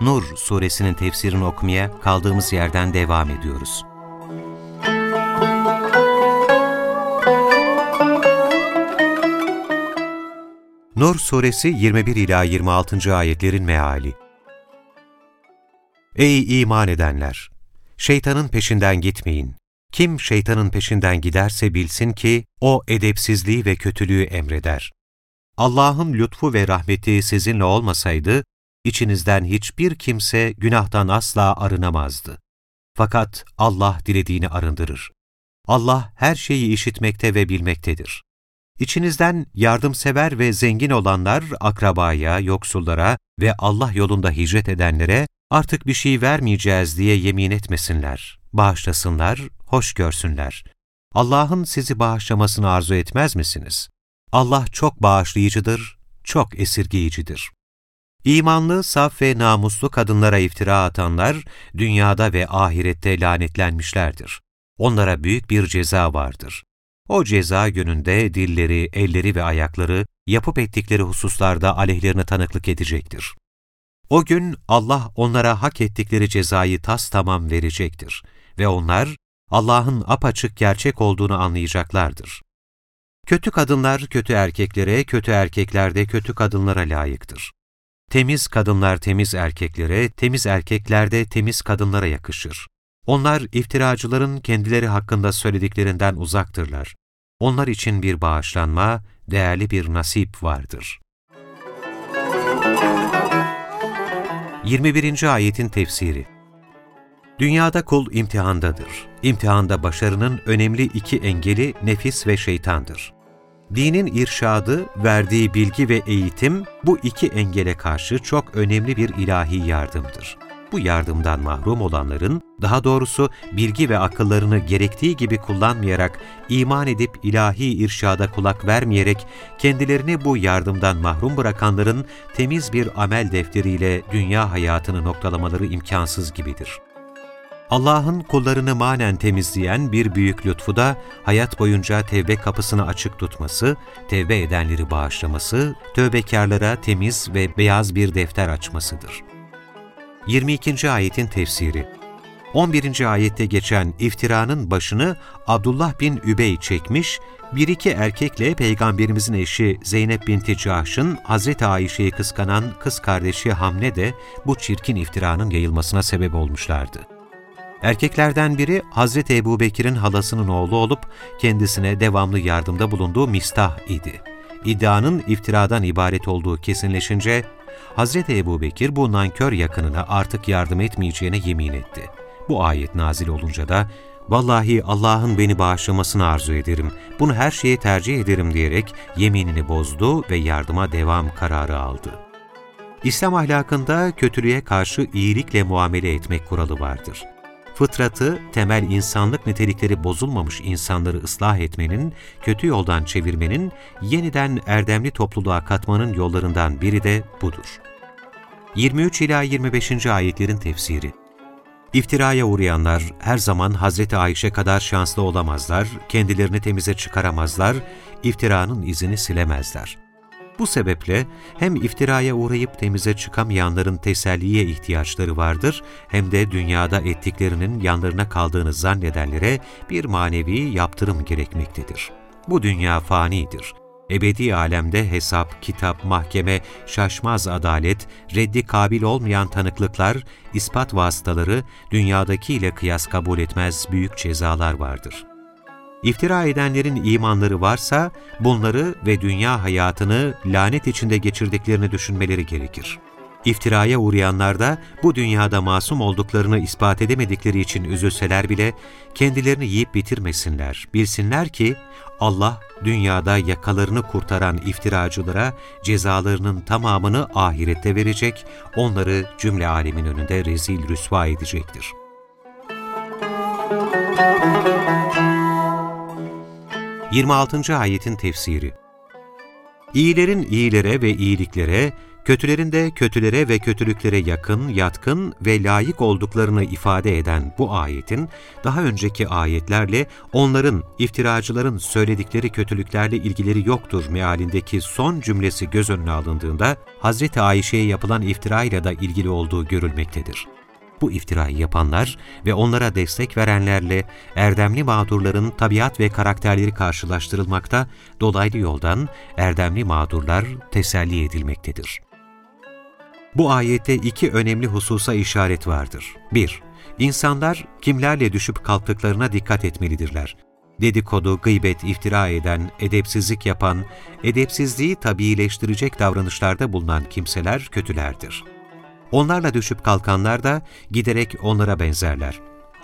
Nur suresinin tefsirini okumaya kaldığımız yerden devam ediyoruz. Nur suresi 21 ila 26. ayetlerin meali. Ey iman edenler! Şeytanın peşinden gitmeyin. Kim şeytanın peşinden giderse bilsin ki o edepsizliği ve kötülüğü emreder. Allah'ın lütfu ve rahmeti sizinle olmasaydı, içinizden hiçbir kimse günahtan asla arınamazdı. Fakat Allah dilediğini arındırır. Allah her şeyi işitmekte ve bilmektedir. İçinizden yardımsever ve zengin olanlar akrabaya, yoksullara ve Allah yolunda hicret edenlere artık bir şey vermeyeceğiz diye yemin etmesinler, bağışlasınlar, hoş görsünler. Allah'ın sizi bağışlamasını arzu etmez misiniz? Allah çok bağışlayıcıdır, çok esirgeyicidir. İmanlı, saf ve namuslu kadınlara iftira atanlar, dünyada ve ahirette lanetlenmişlerdir. Onlara büyük bir ceza vardır. O ceza gününde dilleri, elleri ve ayakları yapıp ettikleri hususlarda aleyhlerine tanıklık edecektir. O gün Allah onlara hak ettikleri cezayı tas tamam verecektir ve onlar Allah'ın apaçık gerçek olduğunu anlayacaklardır. Kötü kadınlar kötü erkeklere, kötü erkekler de kötü kadınlara layıktır. Temiz kadınlar temiz erkeklere, temiz erkekler de temiz kadınlara yakışır. Onlar iftiracıların kendileri hakkında söylediklerinden uzaktırlar. Onlar için bir bağışlanma, değerli bir nasip vardır. 21. Ayetin Tefsiri Dünyada kul imtihandadır. İmtihanda başarının önemli iki engeli nefis ve şeytandır. Dinin irşadı, verdiği bilgi ve eğitim bu iki engele karşı çok önemli bir ilahi yardımdır. Bu yardımdan mahrum olanların, daha doğrusu bilgi ve akıllarını gerektiği gibi kullanmayarak, iman edip ilahi irşada kulak vermeyerek, kendilerini bu yardımdan mahrum bırakanların temiz bir amel defteriyle dünya hayatını noktalamaları imkansız gibidir. Allah'ın kullarını manen temizleyen bir büyük lütfu da hayat boyunca tevbe kapısını açık tutması, tevbe edenleri bağışlaması, tövbekarlara temiz ve beyaz bir defter açmasıdır. 22. Ayetin Tefsiri 11. ayette geçen iftiranın başını Abdullah bin Übey çekmiş, bir iki erkekle Peygamberimizin eşi Zeynep binti Cahş'ın Hazreti Ayşe'yi kıskanan kız kardeşi Hamne de bu çirkin iftiranın yayılmasına sebep olmuşlardı. Erkeklerden biri Hazreti Ebu Bekir'in halasının oğlu olup kendisine devamlı yardımda bulunduğu Mistah idi. İddianın iftiradan ibaret olduğu kesinleşince Hazreti Ebu Bekir bu nankör yakınına artık yardım etmeyeceğine yemin etti. Bu ayet nazil olunca da ''Vallahi Allah'ın beni bağışlamasını arzu ederim, bunu her şeye tercih ederim.'' diyerek yeminini bozdu ve yardıma devam kararı aldı. İslam ahlakında kötülüğe karşı iyilikle muamele etmek kuralı vardır fıtratı, temel insanlık nitelikleri bozulmamış insanları ıslah etmenin, kötü yoldan çevirmenin, yeniden erdemli topluluğa katmanın yollarından biri de budur. 23 ila 25. ayetlerin tefsiri İftiraya uğrayanlar her zaman Hazreti Ayşe kadar şanslı olamazlar, kendilerini temize çıkaramazlar, iftiranın izini silemezler. Bu sebeple hem iftiraya uğrayıp temize çıkamayanların teselliye ihtiyaçları vardır, hem de dünyada ettiklerinin yanlarına kaldığını zannedenlere bir manevi yaptırım gerekmektedir. Bu dünya fanidir. Ebedi alemde hesap, kitap, mahkeme, şaşmaz adalet, reddi kabil olmayan tanıklıklar, ispat vasıtaları, dünyadakiyle kıyas kabul etmez büyük cezalar vardır.'' İftira edenlerin imanları varsa bunları ve dünya hayatını lanet içinde geçirdiklerini düşünmeleri gerekir. İftiraya uğrayanlar da bu dünyada masum olduklarını ispat edemedikleri için üzülseler bile kendilerini yiyip bitirmesinler. Bilsinler ki Allah, dünyada yakalarını kurtaran iftiracılara cezalarının tamamını ahirette verecek, onları cümle alemin önünde rezil rüsva edecektir. 26. ayetin tefsiri İyilerin iyilere ve iyiliklere, kötülerin de kötülere ve kötülüklere yakın, yatkın ve layık olduklarını ifade eden bu ayetin, daha önceki ayetlerle onların, iftiracıların söyledikleri kötülüklerle ilgileri yoktur mealindeki son cümlesi göz önüne alındığında, Hz. Ayşe'ye yapılan iftira ile de ilgili olduğu görülmektedir. Bu iftirayı yapanlar ve onlara destek verenlerle erdemli mağdurların tabiat ve karakterleri karşılaştırılmakta, dolaylı yoldan erdemli mağdurlar teselli edilmektedir. Bu ayette iki önemli hususa işaret vardır. 1. İnsanlar kimlerle düşüp kalktıklarına dikkat etmelidirler. Dedikodu, gıybet, iftira eden, edepsizlik yapan, edepsizliği tabiileştirecek davranışlarda bulunan kimseler kötülerdir. Onlarla düşüp kalkanlar da giderek onlara benzerler.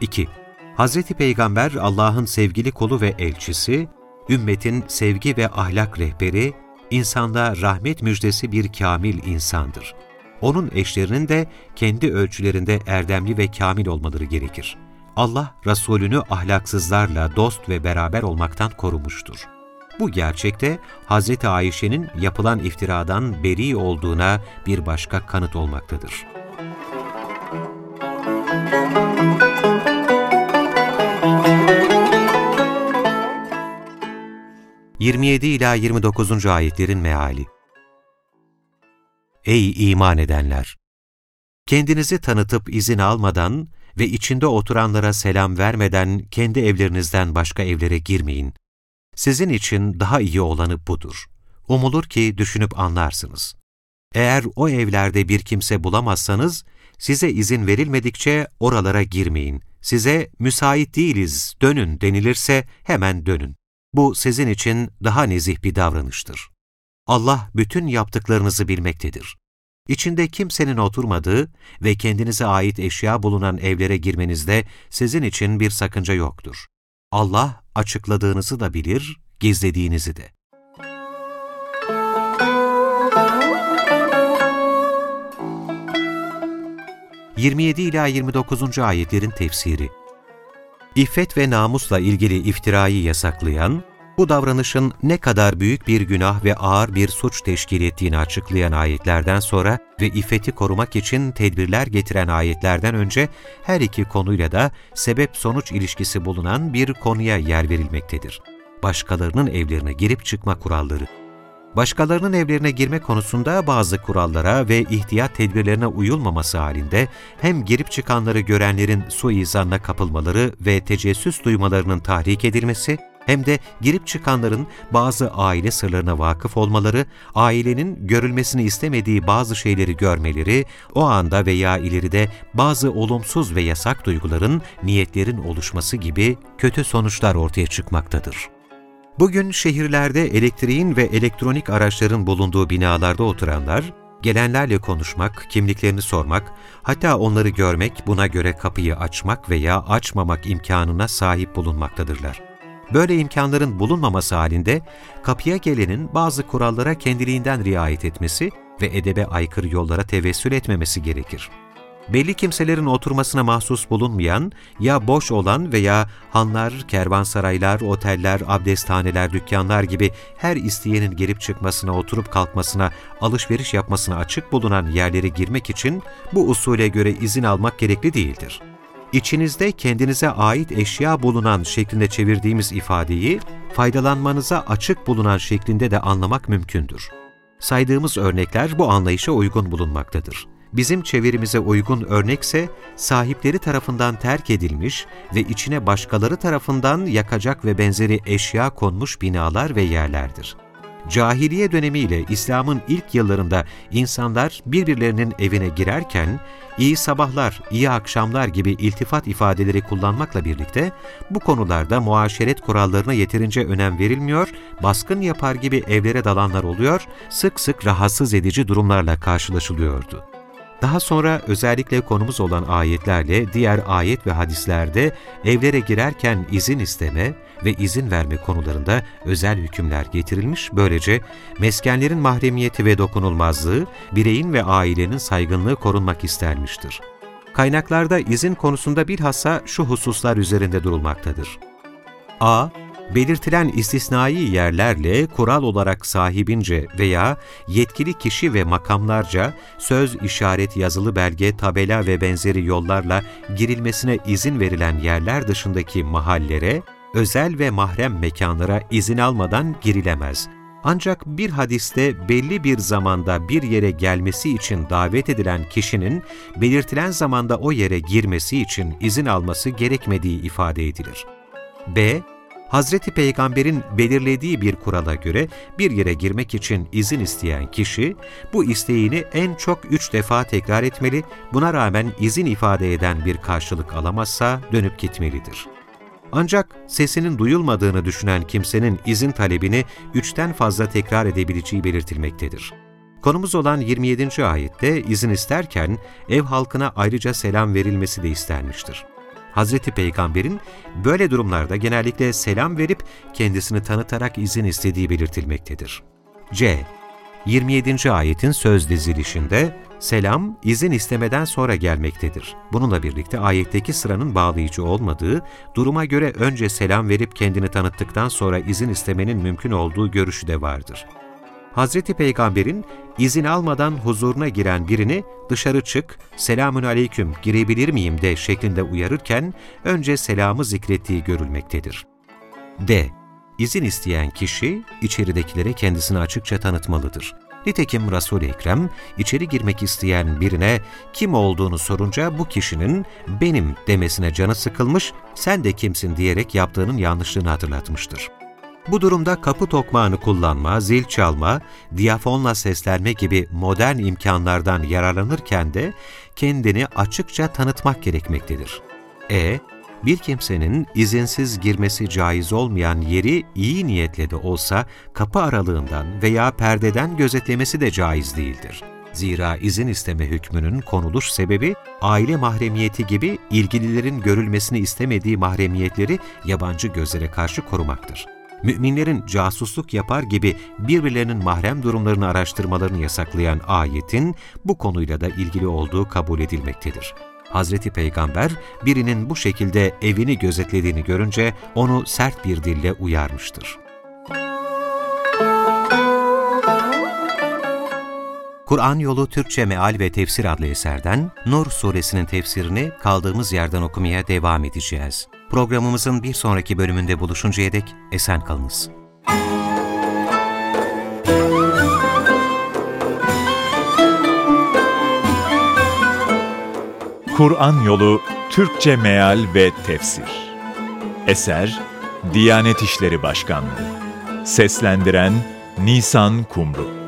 2. Hz. Peygamber Allah'ın sevgili kolu ve elçisi, ümmetin sevgi ve ahlak rehberi, insanda rahmet müjdesi bir kamil insandır. Onun eşlerinin de kendi ölçülerinde erdemli ve kamil olmaları gerekir. Allah, Resulünü ahlaksızlarla dost ve beraber olmaktan korumuştur. Bu gerçekte Hz. Ayşe'nin yapılan iftiradan beri olduğuna bir başka kanıt olmaktadır. ...27 ila 29. ayetlerin meali Ey iman edenler! Kendinizi tanıtıp izin almadan ve içinde oturanlara selam vermeden kendi evlerinizden başka evlere girmeyin. Sizin için daha iyi olanı budur. Umulur ki düşünüp anlarsınız. Eğer o evlerde bir kimse bulamazsanız, size izin verilmedikçe oralara girmeyin. Size müsait değiliz, dönün denilirse hemen dönün. Bu sizin için daha nezih bir davranıştır. Allah bütün yaptıklarınızı bilmektedir. İçinde kimsenin oturmadığı ve kendinize ait eşya bulunan evlere girmenizde sizin için bir sakınca yoktur. Allah açıkladığınızı da bilir, gizlediğinizi de. ...27 ila 29. ayetlerin tefsiri İffet ve namusla ilgili iftirayı yasaklayan, bu davranışın ne kadar büyük bir günah ve ağır bir suç teşkil ettiğini açıklayan ayetlerden sonra ve iffeti korumak için tedbirler getiren ayetlerden önce her iki konuyla da sebep-sonuç ilişkisi bulunan bir konuya yer verilmektedir. Başkalarının evlerine girip çıkma kuralları. Başkalarının evlerine girme konusunda bazı kurallara ve ihtiyat tedbirlerine uyulmaması halinde hem girip çıkanları görenlerin suizanına kapılmaları ve tecessüs duymalarının tahrik edilmesi, hem de girip çıkanların bazı aile sırlarına vakıf olmaları, ailenin görülmesini istemediği bazı şeyleri görmeleri, o anda veya ileride bazı olumsuz ve yasak duyguların, niyetlerin oluşması gibi kötü sonuçlar ortaya çıkmaktadır. Bugün şehirlerde elektriğin ve elektronik araçların bulunduğu binalarda oturanlar, gelenlerle konuşmak, kimliklerini sormak, hatta onları görmek, buna göre kapıyı açmak veya açmamak imkanına sahip bulunmaktadırlar. Böyle imkanların bulunmaması halinde kapıya gelenin bazı kurallara kendiliğinden riayet etmesi ve edebe aykırı yollara tevessül etmemesi gerekir. Belli kimselerin oturmasına mahsus bulunmayan, ya boş olan veya hanlar, kervansaraylar, oteller, abdesthaneler, dükkanlar gibi her isteyenin gelip çıkmasına, oturup kalkmasına, alışveriş yapmasına açık bulunan yerlere girmek için bu usule göre izin almak gerekli değildir içinizde kendinize ait eşya bulunan şeklinde çevirdiğimiz ifadeyi faydalanmanıza açık bulunan şeklinde de anlamak mümkündür. Saydığımız örnekler bu anlayışa uygun bulunmaktadır. Bizim çevirimize uygun örnekse sahipleri tarafından terk edilmiş ve içine başkaları tarafından yakacak ve benzeri eşya konmuş binalar ve yerlerdir. Cahiliye dönemiyle İslam'ın ilk yıllarında insanlar birbirlerinin evine girerken iyi sabahlar, iyi akşamlar gibi iltifat ifadeleri kullanmakla birlikte bu konularda muaşeret kurallarına yeterince önem verilmiyor, baskın yapar gibi evlere dalanlar oluyor, sık sık rahatsız edici durumlarla karşılaşılıyordu. Daha sonra özellikle konumuz olan ayetlerle diğer ayet ve hadislerde evlere girerken izin isteme ve izin verme konularında özel hükümler getirilmiş, böylece meskenlerin mahremiyeti ve dokunulmazlığı, bireyin ve ailenin saygınlığı korunmak istenmiştir. Kaynaklarda izin konusunda bilhassa şu hususlar üzerinde durulmaktadır. a belirtilen istisnai yerlerle kural olarak sahibince veya yetkili kişi ve makamlarca söz, işaret, yazılı belge, tabela ve benzeri yollarla girilmesine izin verilen yerler dışındaki mahallere, özel ve mahrem mekanlara izin almadan girilemez. Ancak bir hadiste belli bir zamanda bir yere gelmesi için davet edilen kişinin belirtilen zamanda o yere girmesi için izin alması gerekmediği ifade edilir. B. Hazreti Peygamber'in belirlediği bir kurala göre bir yere girmek için izin isteyen kişi, bu isteğini en çok üç defa tekrar etmeli, buna rağmen izin ifade eden bir karşılık alamazsa dönüp gitmelidir. Ancak sesinin duyulmadığını düşünen kimsenin izin talebini üçten fazla tekrar edebileceği belirtilmektedir. Konumuz olan 27. ayette izin isterken ev halkına ayrıca selam verilmesi de istenmiştir. Hazreti Peygamber'in böyle durumlarda genellikle selam verip kendisini tanıtarak izin istediği belirtilmektedir. C. 27. ayetin söz dizilişinde selam izin istemeden sonra gelmektedir. Bununla birlikte ayetteki sıranın bağlayıcı olmadığı, duruma göre önce selam verip kendini tanıttıktan sonra izin istemenin mümkün olduğu görüşü de vardır. Hazreti Peygamber'in izin almadan huzuruna giren birini dışarı çık, selamün aleyküm girebilir miyim de şeklinde uyarırken önce selamı zikrettiği görülmektedir. D. İzin isteyen kişi içeridekilere kendisini açıkça tanıtmalıdır. Nitekim Resul-i Ekrem içeri girmek isteyen birine kim olduğunu sorunca bu kişinin benim demesine canı sıkılmış, sen de kimsin diyerek yaptığının yanlışlığını hatırlatmıştır. Bu durumda kapı tokmağını kullanma, zil çalma, diyafonla seslenme gibi modern imkanlardan yararlanırken de kendini açıkça tanıtmak gerekmektedir. E. Bir kimsenin izinsiz girmesi caiz olmayan yeri iyi niyetle de olsa kapı aralığından veya perdeden gözetlemesi de caiz değildir. Zira izin isteme hükmünün konuluş sebebi aile mahremiyeti gibi ilgililerin görülmesini istemediği mahremiyetleri yabancı gözlere karşı korumaktır müminlerin casusluk yapar gibi birbirlerinin mahrem durumlarını araştırmalarını yasaklayan ayetin bu konuyla da ilgili olduğu kabul edilmektedir. Hazreti Peygamber birinin bu şekilde evini gözetlediğini görünce onu sert bir dille uyarmıştır. Kur'an Yolu Türkçe Meal ve Tefsir adlı eserden Nur suresinin tefsirini kaldığımız yerden okumaya devam edeceğiz. Programımızın bir sonraki bölümünde buluşuncaya dek esen kalınız. Kur'an Yolu Türkçe Meal ve Tefsir. Eser Diyanet İşleri Başkanlığı. Seslendiren Nisan Kumru